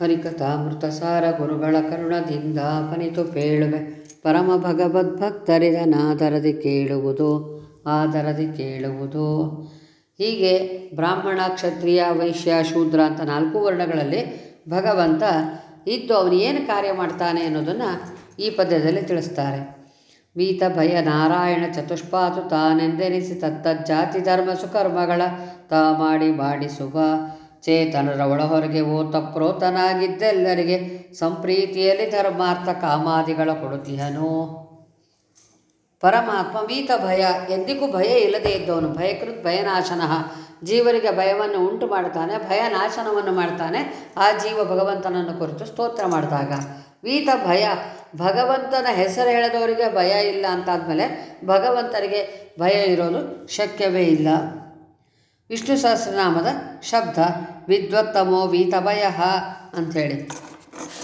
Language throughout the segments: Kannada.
ಹರಿಕಥಾಮೃತ ಸಾರ ಗುರುಗಳ ಕರುಣದಿಂದ ಪನಿತು ಪೇಳುವೆ. ಪರಮ ಭಗವದ್ಭಕ್ತರಿದನಾದರದಿ ಕೇಳುವುದು, ಆದರದಿ ಕೇಳುವುದು. ಹೀಗೆ ಬ್ರಾಹ್ಮಣ, ಕ್ಷತ್ರಿಯ, ವೈಶ್ಯ, ಶೂದ್ರ ಅಂತ ನಾಲ್ಕು ವರ್ಣಗಳಲ್ಲಿ ಭಗವಂತ ಇದ್ದು ಅವನು ಏನು ಕಾರ್ಯ ಮಾಡ್ತಾನೆ ಅನ್ನೋದನ್ನು ಈ ಪದ್ಯದಲ್ಲಿ ತಿಳಿಸ್ತಾರೆ. ವೀತ ಭಯ ನಾರಾಯಣ ಚತುಷ್ಪಾತು ತಾನೆಂದೆನಿಸಿ ತತ್ತಜ್ಜಾತಿ ಧರ್ಮ ಸುಕರ್ಮಗಳ, ತಾ ಮಾಡಿ ಮಾಡಿಸುವ ಚೇತನರ ಒಳಹೊರಗೆ ಓತ ಪ್ರೋತನಾಗಿದ್ದೆಲ್ಲರಿಗೆ ಸಂಪ್ರೀತಿಯಲ್ಲಿ ಧರ್ಮಾರ್ಥ ಕಾಮಾದಿಗಳ ಕೊಡುತ್ತಿಹನು. ಪರಮಾತ್ಮ ವೀತ ಭಯ, ಎಂದಿಗೂ ಭಯ ಇಲ್ಲದೇ ಇದ್ದವನು, ಭಯಕೃತ್ ಭಯನಾಶನಃ ಜೀವರಿಗೆ ಭಯವನ್ನು ಉಂಟು ಮಾಡ್ತಾನೆ ಭಯ ನಾಶನವನ್ನು ಮಾಡ್ತಾನೆ ಆ ಜೀವ ಭಗವಂತನನ್ನು ಕುರಿತು ಸ್ತೋತ್ರ ಮಾಡಿದಾಗ. ವೀತ ಭಯ, ಭಗವಂತನ ಹೆಸರು ಹೇಳಿದವರಿಗೆ ಭಯ ಇಲ್ಲ ಅಂತಾದಮೇಲೆ ಭಗವಂತನಿಗೆ ಭಯ ಇರೋದು ಶಕ್ಯವೇ ಇಲ್ಲ. ವಿಷ್ಣು ಸಹಸ್ರನಾಮದ ಶಬ್ದ ವಿದ್ವತ್ತಮೋ ವೀತಭಯ ಅಂಥೇಳಿ.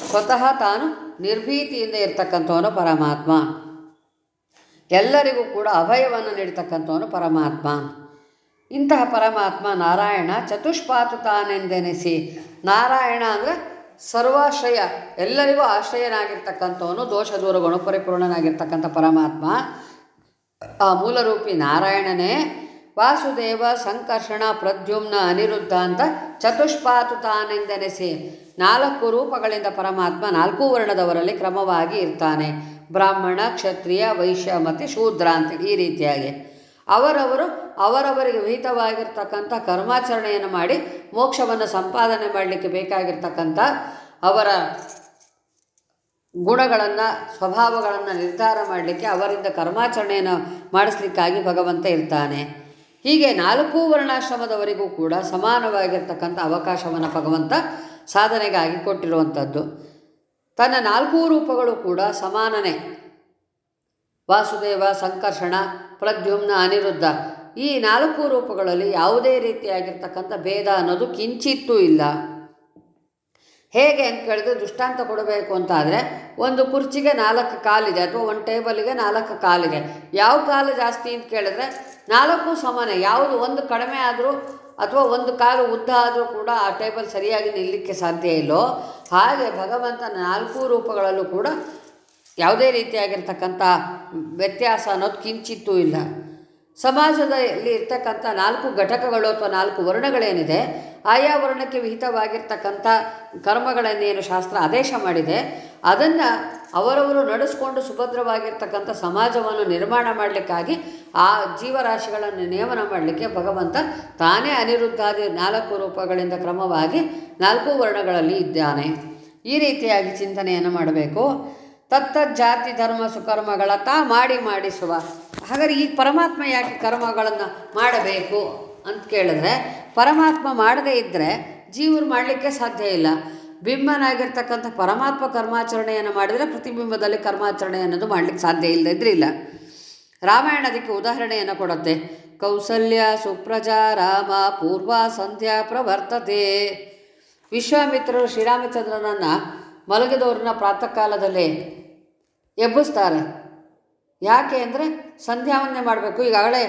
ಸ್ವತಃ ತಾನು ನಿರ್ಭೀತಿಯಿಂದ ಇರ್ತಕ್ಕಂಥವನು ಪರಮಾತ್ಮ. ಎಲ್ಲರಿಗೂ ಕೂಡ ಅಭಯವನ್ನು ನೀಡ್ತಕ್ಕಂಥವನು ಪರಮಾತ್ಮ. ಇಂತಹ ಪರಮಾತ್ಮ ನಾರಾಯಣ ಚತುಷ್ಪಾತು ತಾನೆಂದೆನಿಸಿ, ನಾರಾಯಣ ಅಂದರೆ ಸರ್ವಾಶ್ರಯ, ಎಲ್ಲರಿಗೂ ಆಶ್ರಯನಾಗಿರ್ತಕ್ಕಂಥವನು ದೋಷ ದೂರ ಗುಣಪರಿಪೂರ್ಣನಾಗಿರ್ತಕ್ಕಂಥ ಪರಮಾತ್ಮ. ಆ ಮೂಲರೂಪಿ ನಾರಾಯಣನೇ ವಾಸುದೇವ ಸಂಕರ್ಷಣ ಪ್ರದ್ಯುಮ್ನ ಅನಿರುದ್ಧ ಅಂತ ಚತುಷ್ಪಾತು ತಾನೆಂದೆನಿಸಿ ನಾಲ್ಕು ರೂಪಗಳಿಂದ ಪರಮಾತ್ಮ ನಾಲ್ಕು ವರ್ಣದವರಲ್ಲಿ ಕ್ರಮವಾಗಿ ಇರ್ತಾನೆ. ಬ್ರಾಹ್ಮಣ, ಕ್ಷತ್ರಿಯ ವೈಶ್ಯ ಮತ್ತು ಶೂದ್ರ ಅಂತ ಈ ರೀತಿಯಾಗಿ. ಅವರವರು ಅವರವರಿಗೆ ವಿಹಿತವಾಗಿರ್ತಕ್ಕಂಥ ಕರ್ಮಾಚರಣೆಯನ್ನು ಮಾಡಿ ಮೋಕ್ಷವನ್ನು ಸಂಪಾದನೆ ಮಾಡಲಿಕ್ಕೆ ಬೇಕಾಗಿರ್ತಕ್ಕಂಥ ಅವರ ಗುಣಗಳನ್ನು, ಸ್ವಭಾವಗಳನ್ನು ನಿರ್ಧಾರ ಮಾಡಲಿಕ್ಕೆ ಅವರಿಂದ ಕರ್ಮಾಚರಣೆಯನ್ನು ಮಾಡಿಸ್ಲಿಕ್ಕಾಗಿ ಭಗವಂತ ಇರ್ತಾನೆ. ಹೀಗೆ ನಾಲ್ಕು ವರ್ಣಾಶ್ರಮದವರಿಗೂ ಕೂಡ ಸಮಾನವಾಗಿರ್ತಕ್ಕಂಥ ಅವಕಾಶವನ್ನು ಭಗವಂತ ಸಾಧನೆಗಾಗಿ ಕೊಟ್ಟಿರುವಂಥದ್ದು. ತನ್ನ ನಾಲ್ಕು ರೂಪಗಳು ಕೂಡ ಸಮಾನನೇ. ವಾಸುದೇವ, ಸಂಕರ್ಷಣ, ಪ್ರದ್ಯುಮ್ನ ಅನಿರುದ್ಧ. ಈ ನಾಲ್ಕು ರೂಪಗಳಲ್ಲಿ ಯಾವುದೇ ರೀತಿಯಾಗಿರ್ತಕ್ಕಂಥ ಭೇದ ಅನ್ನೋದು ಕಿಂಚಿತ್ತೂ ಇಲ್ಲ. ಹೇಗೆ ಅಂತ ಕೇಳಿದ್ರೆ ದೃಷ್ಟಾಂತ ಕೊಡಬೇಕು ಅಂತಾದರೆ ಒಂದು ಕುರ್ಚಿಗೆ ನಾಲ್ಕು ಕಾಲಿದೆ ಅಥವಾ ಒಂದು ಟೇಬಲಿಗೆ ನಾಲ್ಕು ಕಾಲಿದೆ. ಯಾವ ಕಾಲು ಜಾಸ್ತಿ ಅಂತ ಕೇಳಿದ್ರೆ ನಾಲ್ಕು ಸಮಾನ, ಯಾವುದು ಒಂದು ಕಡಿಮೆ ಆದರೂ ಅಥವಾ ಒಂದು ಕಾಲು ಉದ್ದ ಆದರೂ ಕೂಡ ಆ ಟೇಬಲ್ ಸರಿಯಾಗಿ ನಿಲ್ಲಕ್ಕೆ ಸಾಧ್ಯ ಇಲ್ಲೋ, ಹಾಗೆ ಭಗವಂತನ ನಾಲ್ಕು ರೂಪಗಳಲ್ಲೂ ಕೂಡ ಯಾವುದೇ ರೀತಿಯಾಗಿರ್ತಕ್ಕಂಥ ವ್ಯತ್ಯಾಸ ಅನ್ನೋದು ಕಿಂಚಿತ್ತೂ ಇಲ್ಲ. ಸಮಾಜದಲ್ಲಿ ಇರ್ತಕ್ಕಂಥ ನಾಲ್ಕು ಘಟಕಗಳು ಅಥವಾ ನಾಲ್ಕು ವರ್ಣಗಳೇನಿದೆ ಆಯಾ ವರ್ಣಕ್ಕೆ ವಿಹಿತವಾಗಿರ್ತಕ್ಕಂಥ ಕರ್ಮಗಳನ್ನೇನು ಶಾಸ್ತ್ರ ಆದೇಶ ಮಾಡಿದೆ, ಅದನ್ನು ಅವರವರು ನಡೆಸ್ಕೊಂಡು ಸುಭದ್ರವಾಗಿರ್ತಕ್ಕಂಥ ಸಮಾಜವನ್ನು ನಿರ್ಮಾಣ ಮಾಡಲಿಕ್ಕಾಗಿ ಆ ಜೀವರಾಶಿಗಳನ್ನು ನೇಮನ ಮಾಡಲಿಕ್ಕೆ ಭಗವಂತ ತಾನೇ ಅನಿರುದ್ಧಾದಿ ನಾಲ್ಕು ರೂಪಗಳಿಂದ ಕ್ರಮವಾಗಿ ನಾಲ್ಕು ವರ್ಣಗಳಲ್ಲಿ ಇದ್ದಾನೆ. ಈ ರೀತಿಯಾಗಿ ಚಿಂತನೆಯನ್ನು ಮಾಡಬೇಕು. ತತ್ತಜ್ಜಾತಿ ಧರ್ಮ ಸುಕರ್ಮಗಳ ತಾ ಮಾಡಿ ಮಾಡಿಸುವ. ಹಾಗಾದ್ರೆ ಈ ಪರಮಾತ್ಮ ಯಾಕೆ ಕರ್ಮಗಳನ್ನು ಮಾಡಬೇಕು ಅಂತ ಕೇಳಿದ್ರೆ, ಪರಮಾತ್ಮ ಮಾಡದೇ ಇದ್ದರೆ ಜೀವರು ಮಾಡಲಿಕ್ಕೆ ಸಾಧ್ಯ ಇಲ್ಲ. ಬಿಂಬನಾಗಿರ್ತಕ್ಕಂಥ ಪರಮಾತ್ಮ ಕರ್ಮಾಚರಣೆಯನ್ನು ಮಾಡಿದರೆ ಪ್ರತಿಬಿಂಬದಲ್ಲಿ ಕರ್ಮಾಚರಣೆ ಅನ್ನೋದು ಮಾಡಲಿಕ್ಕೆ ಸಾಧ್ಯ ಇಲ್ಲ ಇಲ್ಲ. ರಾಮಾಯಣ ಅದಕ್ಕೆ ಉದಾಹರಣೆಯನ್ನು ಕೊಡುತ್ತೆ. ಕೌಸಲ್ಯ, ಸುಪ್ರಜಾ, ರಾಮ, ಪೂರ್ವ, ಸಂಧ್ಯಾ ಪ್ರವರ್ತತೆ. ವಿಶ್ವಾಮಿತ್ರರು ಶ್ರೀರಾಮಚಂದ್ರನನ್ನು ಮಲಗಿದವ್ರನ್ನ ಪ್ರಾತಃ ಕಾಲದಲ್ಲಿ ಎಬ್ಬಿಸ್ತಾರೆ. ಯಾಕೆ ಅಂದರೆ ಸಂಧ್ಯಾವಂದನೆ ಮಾಡಬೇಕು. ಈಗಾಗಲೇ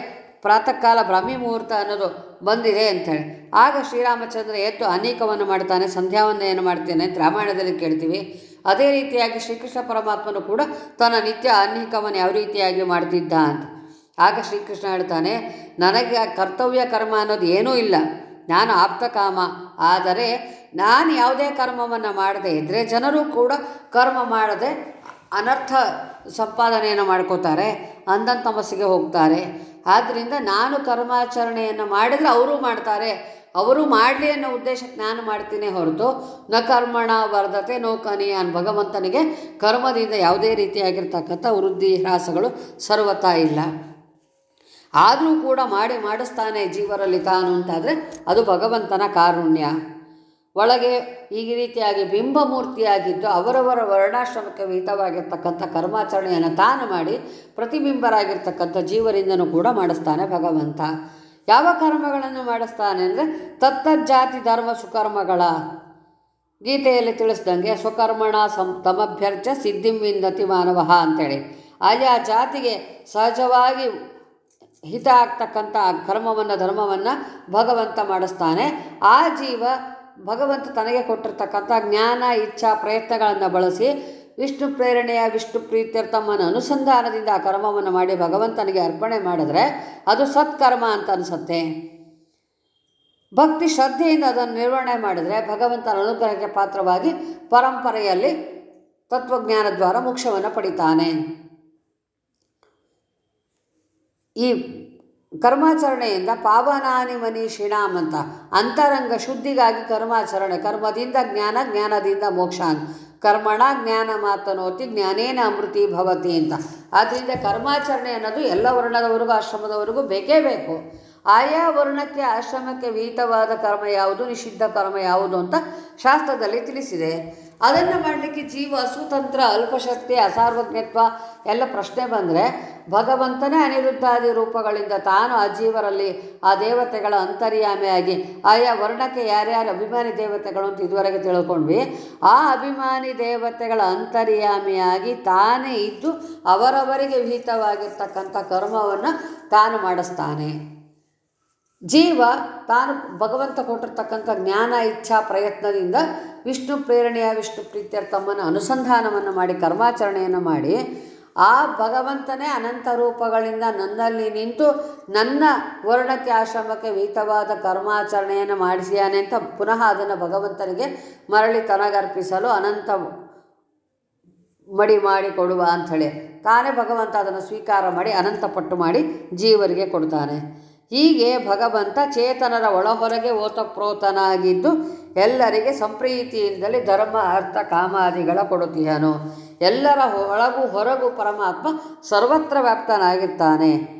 ಪ್ರಾತಃ ಕಾಲ ಬ್ರಾಹ್ಮಿ ಮುಹೂರ್ತ ಅನ್ನೋದು ಬಂದಿದೆ ಅಂಥೇಳಿ. ಆಗ ಶ್ರೀರಾಮಚಂದ್ರ ಎದ್ದು ಅನೇಕವನ್ನು ಮಾಡ್ತಾನೆ. ಏನು ಮಾಡ್ತೇನೆ ಅಂತ ರಾಮಾಯಣದಲ್ಲಿ ಕೇಳ್ತೀವಿ. ಅದೇ ರೀತಿಯಾಗಿ ಶ್ರೀಕೃಷ್ಣ ಪರಮಾತ್ಮನು ಕೂಡ ತನ್ನ ನಿತ್ಯ ಅನೇಕವನ್ನು ಯಾವ ರೀತಿಯಾಗಿ ಮಾಡ್ತಿದ್ದ ಅಂತ. ಆಗ ಶ್ರೀಕೃಷ್ಣ ಹೇಳ್ತಾನೆ, ನನಗೆ ಕರ್ತವ್ಯ ಕರ್ಮ ಅನ್ನೋದು ಏನೂ ಇಲ್ಲ. ನಾನು ಆಪ್ತ ಕಾಮ. ಆದರೆ ನಾನು ಯಾವುದೇ ಕರ್ಮವನ್ನು ಮಾಡದೇ ಇದ್ದರೆ ಜನರು ಕೂಡ ಕರ್ಮ ಮಾಡದೆ ಅನರ್ಥ ಸಂಪಾದನೆಯನ್ನು ಮಾಡ್ಕೋತಾರೆ, ಅಂಧನ ತಮಸ್ಸಿಗೆ ಹೋಗ್ತಾರೆ. ಆದ್ದರಿಂದ ನಾನು ಕರ್ಮಾಚರಣೆಯನ್ನು ಮಾಡಿದರೆ ಅವರು ಮಾಡ್ತಾರೆ. ಅವರು ಮಾಡಲಿ ಅನ್ನೋ ಉದ್ದೇಶಕ್ಕೆ ನಾನು ಮಾಡ್ತೀನಿ ಹೊರತು, ನ ಕರ್ಮಣ ವರ್ಧತೆ ನೋಕನಿ ಭಗವಂತನಿಗೆ ಕರ್ಮದಿಂದ ಯಾವುದೇ ರೀತಿಯಾಗಿರ್ತಕ್ಕಂಥ ವೃದ್ಧಿ ಹ್ರಾಸಗಳು ಸರ್ವತಾ ಇಲ್ಲ. ಆದರೂ ಕೂಡ ಮಾಡಿ ಮಾಡಿಸ್ತಾನೆ ಜೀವರಲ್ಲಿ ತಾನು ಅಂತಾದರೆ ಅದು ಭಗವಂತನ ಕಾರುಣ್ಯ. ಒಳಗೆ ಈ ರೀತಿಯಾಗಿ ಬಿಂಬಮೂರ್ತಿಯಾಗಿದ್ದು ಅವರವರ ವರ್ಣಾಶ್ರಮಕ್ಕೆ ವಿಹಿತವಾಗಿರ್ತಕ್ಕಂಥ ಕರ್ಮಾಚರಣೆಯನ್ನು ತಾನು ಮಾಡಿ ಪ್ರತಿಬಿಂಬರಾಗಿರ್ತಕ್ಕಂಥ ಜೀವರಿಂದನೂ ಕೂಡ ಮಾಡಿಸ್ತಾನೆ ಭಗವಂತ. ಯಾವ ಕರ್ಮಗಳನ್ನು ಮಾಡಿಸ್ತಾನೆ ಅಂದರೆ ತತ್ತಜ್ಜಾತಿ ಧರ್ಮ ಸುಕರ್ಮಗಳ ಗೀತೆಯಲ್ಲಿ ತಿಳಿಸ್ದಂಗೆ ಸ್ವಕರ್ಮಣ ಸಂ ತಮಭ್ಯರ್ಚ ಸಿದ್ಧಿಂ ವಿಂದತಿ ಮಾನವ ಅಂತೇಳಿ. ಆಯಾ ಜಾತಿಗೆ ಸಹಜವಾಗಿ ಹಿತ ಆಗ್ತಕ್ಕಂಥ ಕರ್ಮವನ್ನು ಧರ್ಮವನ್ನು ಭಗವಂತ ಮಾಡಿಸ್ತಾನೆ. ಆ ಜೀವ ಭಗವಂತ ತನಗೆ ಕೊಟ್ಟಿರ್ತಕ್ಕಂಥ ಜ್ಞಾನ, ಇಚ್ಛಾ ಪ್ರಯತ್ನಗಳನ್ನು ಬಳಸಿ ವಿಷ್ಣು ಪ್ರೇರಣೆಯ, ವಿಷ್ಣು ಪ್ರೀತ್ಯರ್ಥಮ್ಮನ ಅನುಸಂಧಾನದಿಂದ ಆ ಕರ್ಮವನ್ನು ಮಾಡಿ ಭಗವಂತನಿಗೆ ಅರ್ಪಣೆ ಮಾಡಿದ್ರೆ ಅದು ಸತ್ಕರ್ಮ ಅಂತ ಅನಿಸುತ್ತೆ. ಭಕ್ತಿ ಶ್ರದ್ಧೆಯಿಂದ ಅದನ್ನು ನಿರ್ವಹಣೆ ಮಾಡಿದರೆ ಭಗವಂತನ ಅನುಗ್ರಹಕ್ಕೆ ಪಾತ್ರವಾಗಿ ಪರಂಪರೆಯಲ್ಲಿ ತತ್ವಜ್ಞಾನ ದ್ವಾರ ಮೋಕ್ಷವನ್ನು ಪಡಿತಾನೆ. ಈ ಕರ್ಮಾಚರಣೆಯಿಂದ ಪಾವನಾನಿ ಮನೀಷಿಣಾಮ್ ಅಂತ. ಅಂತರಂಗ ಶುದ್ಧಿಗಾಗಿ ಕರ್ಮಾಚರಣೆ. ಕರ್ಮದಿಂದ ಜ್ಞಾನ, ಜ್ಞಾನದಿಂದ ಮೋಕ್ಷ ಅಂತ. ಕರ್ಮಣ, ಜ್ಞಾನ ಮಾತನೋತಿ, ಜ್ಞಾನೇನ ಅಮೃತಿ ಭವತಿ ಅಂತ. ಆದ್ದರಿಂದ ಕರ್ಮಾಚರಣೆ ಅನ್ನೋದು ಎಲ್ಲ ವರ್ಣದವರೆಗೂ, ಆಶ್ರಮದವರೆಗೂ ಬೇಕೇ ಬೇಕು. ಆಯಾ ವರ್ಣಕ್ಕೆ ಆಶ್ರಮಕ್ಕೆ ವಿಹಿತವಾದ ಕರ್ಮ ಯಾವುದು, ನಿಷಿದ್ಧ ಕರ್ಮ ಯಾವುದು ಅಂತ ಶಾಸ್ತ್ರದಲ್ಲಿ ತಿಳಿಸಿದೆ. ಅದನ್ನು ಮಾಡಲಿಕ್ಕೆ ಜೀವ, ಸುತಂತ್ರ, ಅಲ್ಪಶಕ್ತಿ, ಅಸಾರ್ವಜ್ಞತ್ವ ಎಲ್ಲ ಪ್ರಶ್ನೆ ಬಂದರೆ ಭಗವಂತನೇ ಅನಿರುದ್ಧಾದಿ ರೂಪಗಳಿಂದ ತಾನು ಆ ಜೀವರಲ್ಲಿ ಆ ದೇವತೆಗಳ ಅಂತರ್ಯಾಮಿಯಾಗಿ ಆಯಾ ವರ್ಣಕ್ಕೆ ಯಾರ್ಯಾರು ಅಭಿಮಾನಿ ದೇವತೆಗಳು ಅಂತ ಇದುವರೆಗೆ ತಿಳ್ಕೊಂಡ್ವಿ, ಆ ಅಭಿಮಾನಿ ದೇವತೆಗಳ ಅಂತರ್ಯಾಮಿಯಾಗಿ ತಾನೇ ಇದ್ದು ಅವರವರಿಗೆ ವಿಹಿತವಾಗಿರ್ತಕ್ಕಂಥ ಕರ್ಮವನ್ನು ತಾನು ಮಾಡಿಸ್ತಾನೆ. ಜೀವ ತಾನು ಭಗವಂತ ಕೊಟ್ಟಿರ್ತಕ್ಕಂಥ ಜ್ಞಾನ, ಇಚ್ಛಾ, ಪ್ರಯತ್ನದಿಂದ ವಿಷ್ಣು ಪ್ರೇರಣೆಯ, ವಿಷ್ಣು ಪ್ರೀತ್ಯರ್ಥಮ್ಮನ ಅನುಸಂಧಾನವನ್ನು ಮಾಡಿ, ಕರ್ಮಾಚರಣೆಯನ್ನು ಮಾಡಿ, ಆ ಭಗವಂತನೇ ಅನಂತ ರೂಪಗಳಿಂದ ನನ್ನಲ್ಲಿ ನಿಂತು ನನ್ನ ವರ್ಣಕ್ಕೆ, ಆಶ್ರಮಕ್ಕೆ ವಿಹಿತವಾದ ಕರ್ಮಾಚರಣೆಯನ್ನು ಮಾಡಿಸಿಯಾನೆ ಅಂತ ಪುನಃ ಅದನ್ನು ಭಗವಂತನಿಗೆ ಮರಳಿ ತನಗರ್ಪಿಸಲು ಅನಂತ ಮಡಿ ಮಾಡಿ ಕೊಡುವ ಅಂಥೇಳಿ ತಾನೇ ಭಗವಂತ ಅದನ್ನು ಸ್ವೀಕಾರ ಮಾಡಿ ಅನಂತ ಪಟ್ಟು ಮಾಡಿ ಜೀವರಿಗೆ ಕೊಡ್ತಾನೆ. ಹೀಗೆ ಭಗವಂತ ಚೇತನರ ಒಳಹೊರಗೆ ಓತಪ್ರೋತನಾಗಿದ್ದು ಎಲ್ಲರಿಗೆ ಸಂಪ್ರೀತಿಯಿಂದಲೇ ಧರ್ಮ, ಅರ್ಥ, ಕಾಮಾದಿಗಳ ಕೊಡುತ್ತಿಯನು ಎಲ್ಲರ ಒಳಗು ಹೊರಗು ಪರಮಾತ್ಮ ಸರ್ವತ್ರ ವ್ಯಾಪ್ತನಾಗಿರ್ತಾನೆ.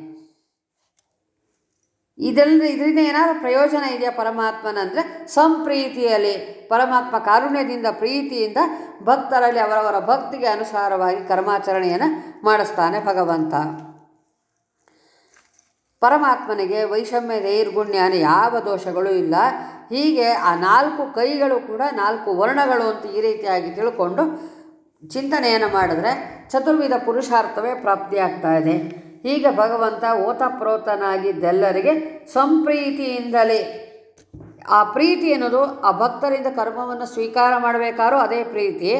ಇದೆಲ್ಲ ಇದರಿಂದ ಏನಾದರೂ ಪ್ರಯೋಜನ ಇದೆಯಾ ಪರಮಾತ್ಮನಂದರೆ? ಸಂಪ್ರೀತಿಯಲ್ಲಿ, ಪರಮಾತ್ಮ ಕಾರುಣ್ಯದಿಂದ, ಪ್ರೀತಿಯಿಂದ ಭಕ್ತರಲ್ಲಿ ಅವರವರ ಭಕ್ತಿಗೆ ಅನುಸಾರವಾಗಿ ಕರ್ಮಾಚರಣೆಯನ್ನು ಮಾಡಿಸ್ತಾನೆ ಭಗವಂತ. ಪರಮಾತ್ಮನಿಗೆ ವೈಷಮ್ಯ ದೈರ್ಗುಣ್ಯ ಯಾವ ದೋಷಗಳು ಇಲ್ಲ. ಹೀಗೆ ಆ ನಾಲ್ಕು ಕೈಗಳು ಕೂಡ ನಾಲ್ಕು ವರ್ಣಗಳು ಅಂತ ಈ ರೀತಿಯಾಗಿ ತಿಳ್ಕೊಂಡು ಚಿಂತನೆಯನ್ನು ಮಾಡಿದ್ರೆ ಚತುರ್ವಿಧ ಪುರುಷಾರ್ಥವೇ ಪ್ರಾಪ್ತಿಯಾಗ್ತಾ ಇದೆ. ಹೀಗೆ ಭಗವಂತ ಓತಪ್ರೋತನಾಗಿದ್ದೆಲ್ಲರಿಗೆ ಸಂಪ್ರೀತಿಯಿಂದಲೇ ಆ ಪ್ರೀತಿ ಅನ್ನೋದು ಆ ಭಕ್ತರಿಂದ ಕರ್ಮವನ್ನು ಸ್ವೀಕಾರ ಮಾಡಬೇಕಾದ್ರೂ ಅದೇ ಪ್ರೀತಿ.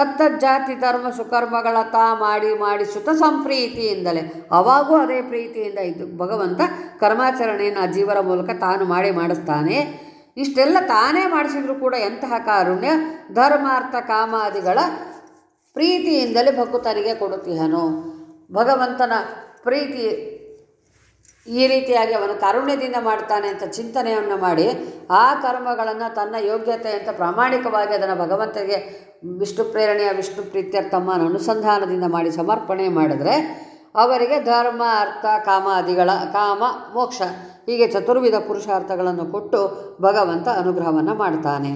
ತತ್ತಜ್ಜಾತಿ ಧರ್ಮ ಸುಕರ್ಮಗಳ ತಾ ಮಾಡಿ ಮಾಡಿಸುತ್ತ ಸಂಪ್ರೀತಿಯಿಂದಲೇ. ಅವಾಗೂ ಅದೇ ಪ್ರೀತಿಯಿಂದ ಇದ್ದು ಭಗವಂತ ಕರ್ಮಾಚರಣೆಯನ್ನು ಆ ಜೀವರ ಮೂಲಕ ತಾನು ಮಾಡಿ ಮಾಡಿಸ್ತಾನೆ. ಇಷ್ಟೆಲ್ಲ ತಾನೇ ಮಾಡಿಸಿದ್ರು ಕೂಡ ಎಂತಹ ಕಾರುಣ್ಯ? ಧರ್ಮಾರ್ಥ ಕಾಮಾದಿಗಳ ಪ್ರೀತಿಯಿಂದಲೇ ಭಕ್ತನಿಗೆ ಕೊಡುತ್ತಿಹನು ಭಗವಂತನ ಪ್ರೀತಿ ಈ ರೀತಿಯಾಗಿ ಅವನು ಕಾರುಣ್ಯದಿಂದ ಮಾಡ್ತಾನೆ ಅಂತ ಚಿಂತನೆಯನ್ನು ಮಾಡಿ ಆ ಕರ್ಮಗಳನ್ನು ತನ್ನ ಯೋಗ್ಯತೆ ಅಂತ ಪ್ರಾಮಾಣಿಕವಾಗಿ ಅದನ್ನು ಭಗವಂತನಿಗೆ ವಿಷ್ಣು ಪ್ರೇರಣೆಯ ವಿಷ್ಣು ಪ್ರೀತ್ಯರ್ಥಮ್ಮ ಅನುಸಂಧಾನದಿಂದ ಮಾಡಿ ಸಮರ್ಪಣೆ ಮಾಡಿದರೆ ಅವರಿಗೆ ಧರ್ಮ, ಅರ್ಥ ಕಾಮಾದಿಗಳ ಕಾಮ, ಮೋಕ್ಷ ಹೀಗೆ ಚತುರ್ವಿಧ ಪುರುಷಾರ್ಥಗಳನ್ನು ಕೊಟ್ಟು ಭಗವಂತ ಅನುಗ್ರಹವನ್ನು ಮಾಡ್ತಾನೆ.